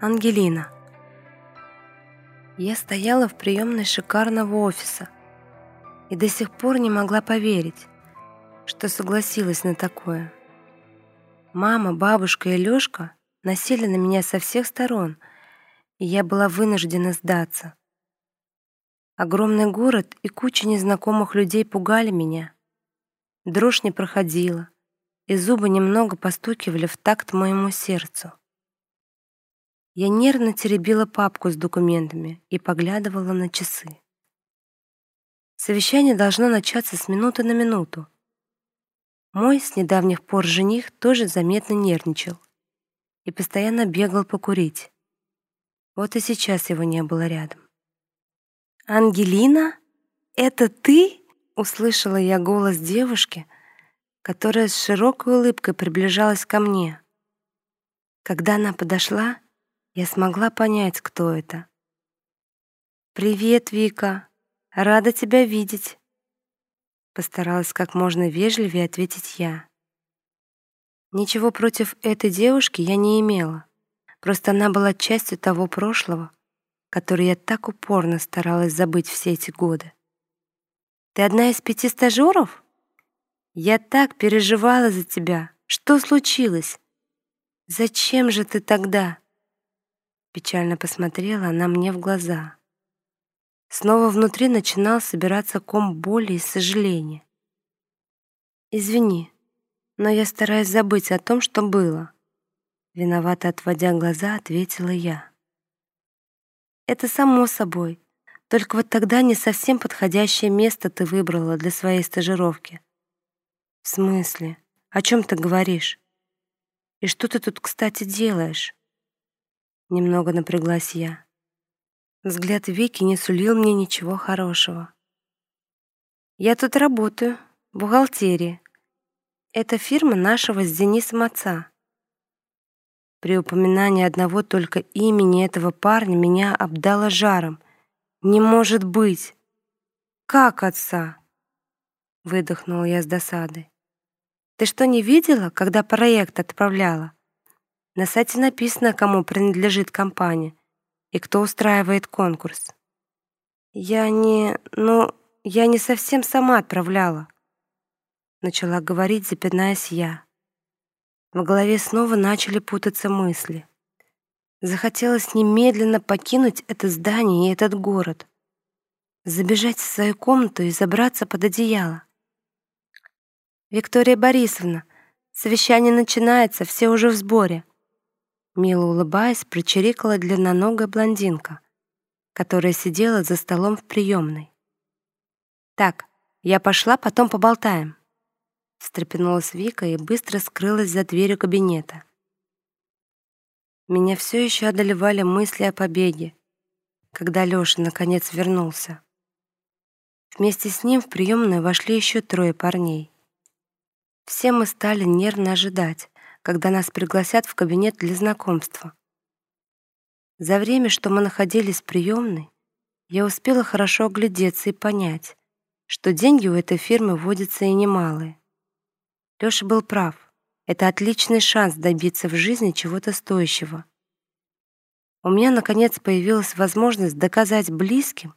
Ангелина. Я стояла в приемной шикарного офиса и до сих пор не могла поверить, что согласилась на такое. Мама, бабушка и Лёшка насели на меня со всех сторон, и я была вынуждена сдаться. Огромный город и куча незнакомых людей пугали меня. Дрожь не проходила, и зубы немного постукивали в такт моему сердцу. Я нервно теребила папку с документами и поглядывала на часы. Совещание должно начаться с минуты на минуту. Мой с недавних пор жених тоже заметно нервничал и постоянно бегал покурить. Вот и сейчас его не было рядом. «Ангелина? Это ты?» — услышала я голос девушки, которая с широкой улыбкой приближалась ко мне. Когда она подошла, я смогла понять, кто это. «Привет, Вика! Рада тебя видеть!» Постаралась как можно вежливее ответить я. Ничего против этой девушки я не имела. Просто она была частью того прошлого, который я так упорно старалась забыть все эти годы. «Ты одна из пяти стажеров? Я так переживала за тебя. Что случилось? Зачем же ты тогда?» Печально посмотрела она мне в глаза. Снова внутри начинал собираться ком боли и сожаления. «Извини, но я стараюсь забыть о том, что было», виновато отводя глаза, ответила я. «Это само собой. Только вот тогда не совсем подходящее место ты выбрала для своей стажировки». «В смысле? О чем ты говоришь? И что ты тут, кстати, делаешь?» Немного напряглась я. Взгляд Вики не сулил мне ничего хорошего. Я тут работаю, в бухгалтерии. Это фирма нашего с Денисом отца. При упоминании одного только имени этого парня меня обдало жаром. Не может быть. Как отца? Выдохнула я с досадой. Ты что, не видела, когда проект отправляла? На сайте написано, кому принадлежит компания и кто устраивает конкурс. Я не... ну, я не совсем сама отправляла. Начала говорить, запинаясь я. В голове снова начали путаться мысли. Захотелось немедленно покинуть это здание и этот город. Забежать в свою комнату и забраться под одеяло. «Виктория Борисовна, совещание начинается, все уже в сборе. Мило улыбаясь, прочирикала длинноногая блондинка, которая сидела за столом в приемной. «Так, я пошла, потом поболтаем», — встрепенулась Вика и быстро скрылась за дверью кабинета. Меня все еще одолевали мысли о побеге, когда Леша наконец вернулся. Вместе с ним в приемную вошли еще трое парней. Все мы стали нервно ожидать, когда нас пригласят в кабинет для знакомства. За время, что мы находились в приемной, я успела хорошо оглядеться и понять, что деньги у этой фирмы водятся и немалые. Лёша был прав. Это отличный шанс добиться в жизни чего-то стоящего. У меня, наконец, появилась возможность доказать близким,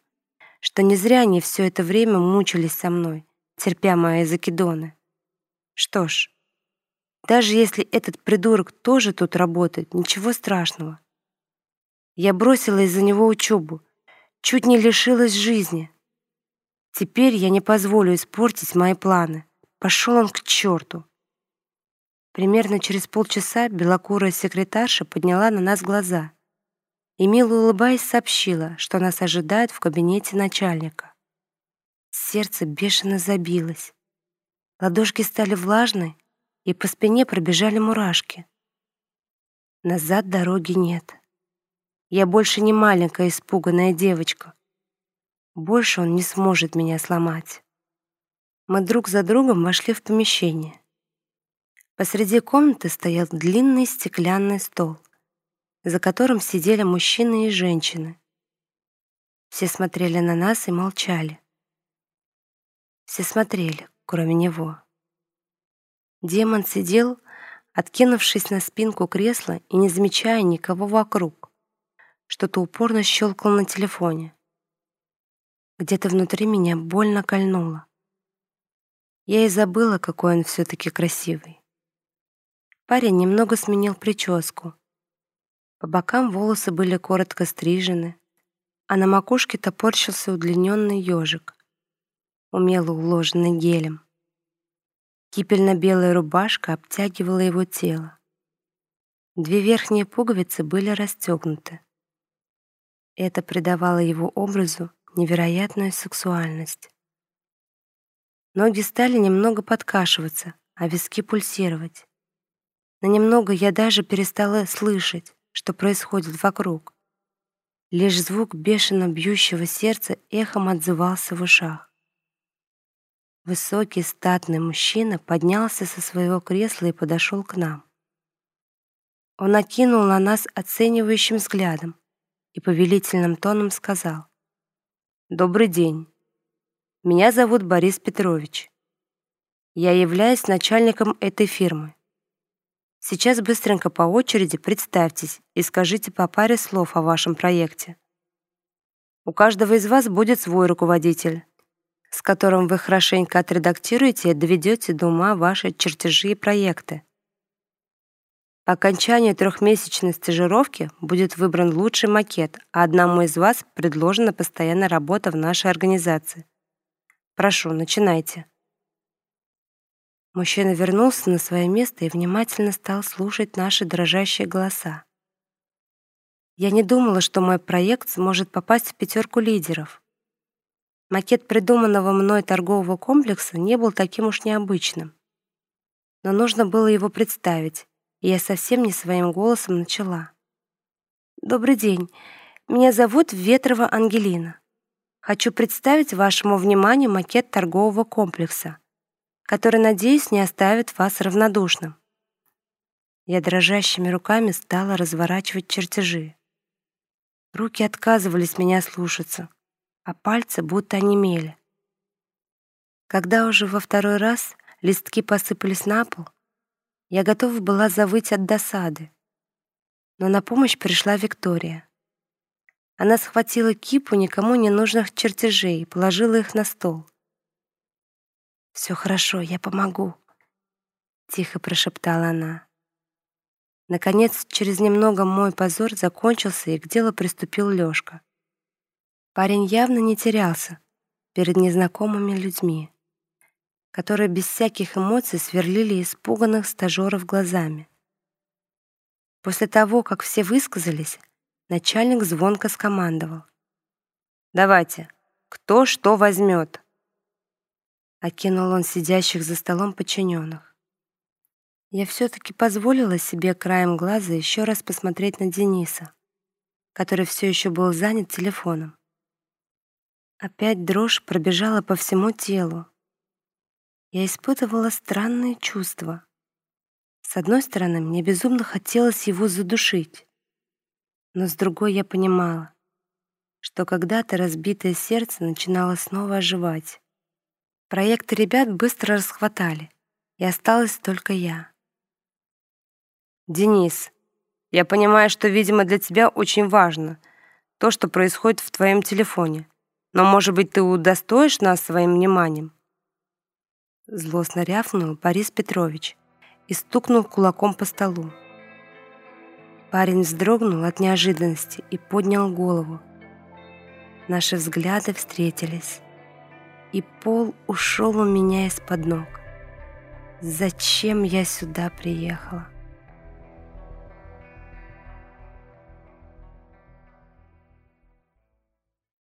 что не зря они все это время мучились со мной, терпя мои закидоны. Что ж, даже если этот придурок тоже тут работает, ничего страшного. Я бросила из-за него учебу, чуть не лишилась жизни. Теперь я не позволю испортить мои планы. Пошел он к черту. Примерно через полчаса белокурая секретарша подняла на нас глаза и, мило улыбаясь, сообщила, что нас ожидает в кабинете начальника. Сердце бешено забилось. Ладошки стали влажной, и по спине пробежали мурашки. Назад дороги нет. Я больше не маленькая испуганная девочка. Больше он не сможет меня сломать. Мы друг за другом вошли в помещение. Посреди комнаты стоял длинный стеклянный стол, за которым сидели мужчины и женщины. Все смотрели на нас и молчали. Все смотрели, кроме него. Демон сидел, откинувшись на спинку кресла и не замечая никого вокруг. что-то упорно щелкал на телефоне. Где-то внутри меня больно кольнуло. Я и забыла, какой он все-таки красивый. Парень немного сменил прическу. По бокам волосы были коротко стрижены, а на макушке топорщился удлиненный ежик, умело уложенный гелем. Кипельно-белая рубашка обтягивала его тело. Две верхние пуговицы были расстегнуты. Это придавало его образу невероятную сексуальность. Ноги стали немного подкашиваться, а виски пульсировать. На немного я даже перестала слышать, что происходит вокруг. Лишь звук бешено бьющего сердца эхом отзывался в ушах. Высокий статный мужчина поднялся со своего кресла и подошел к нам. Он окинул на нас оценивающим взглядом и повелительным тоном сказал «Добрый день. Меня зовут Борис Петрович. Я являюсь начальником этой фирмы. Сейчас быстренько по очереди представьтесь и скажите по паре слов о вашем проекте. У каждого из вас будет свой руководитель, с которым вы хорошенько отредактируете и доведете до ума ваши чертежи и проекты. По окончанию трехмесячной стажировки будет выбран лучший макет, а одному из вас предложена постоянная работа в нашей организации. Прошу, начинайте. Мужчина вернулся на свое место и внимательно стал слушать наши дрожащие голоса. Я не думала, что мой проект сможет попасть в пятерку лидеров. Макет придуманного мной торгового комплекса не был таким уж необычным. Но нужно было его представить, и я совсем не своим голосом начала. «Добрый день. Меня зовут Ветрова Ангелина. Хочу представить вашему вниманию макет торгового комплекса который, надеюсь, не оставит вас равнодушным. Я дрожащими руками стала разворачивать чертежи. Руки отказывались меня слушаться, а пальцы будто онемели. Когда уже во второй раз листки посыпались на пол, я готова была завыть от досады. Но на помощь пришла Виктория. Она схватила кипу никому не нужных чертежей и положила их на стол. Все хорошо, я помогу», — тихо прошептала она. Наконец, через немного мой позор закончился, и к делу приступил Лёшка. Парень явно не терялся перед незнакомыми людьми, которые без всяких эмоций сверлили испуганных стажеров глазами. После того, как все высказались, начальник звонко скомандовал. «Давайте, кто что возьмет?» Окинул он сидящих за столом подчиненных. Я все-таки позволила себе краем глаза еще раз посмотреть на Дениса, который все еще был занят телефоном. Опять дрожь пробежала по всему телу. Я испытывала странные чувства. С одной стороны, мне безумно хотелось его задушить, но с другой я понимала, что когда-то разбитое сердце начинало снова оживать. Проекты ребят быстро расхватали, и осталась только я. «Денис, я понимаю, что, видимо, для тебя очень важно то, что происходит в твоем телефоне. Но, может быть, ты удостоишь нас своим вниманием?» Злостно рявкнул Борис Петрович и стукнул кулаком по столу. Парень вздрогнул от неожиданности и поднял голову. Наши взгляды встретились и пол ушел у меня из-под ног. Зачем я сюда приехала?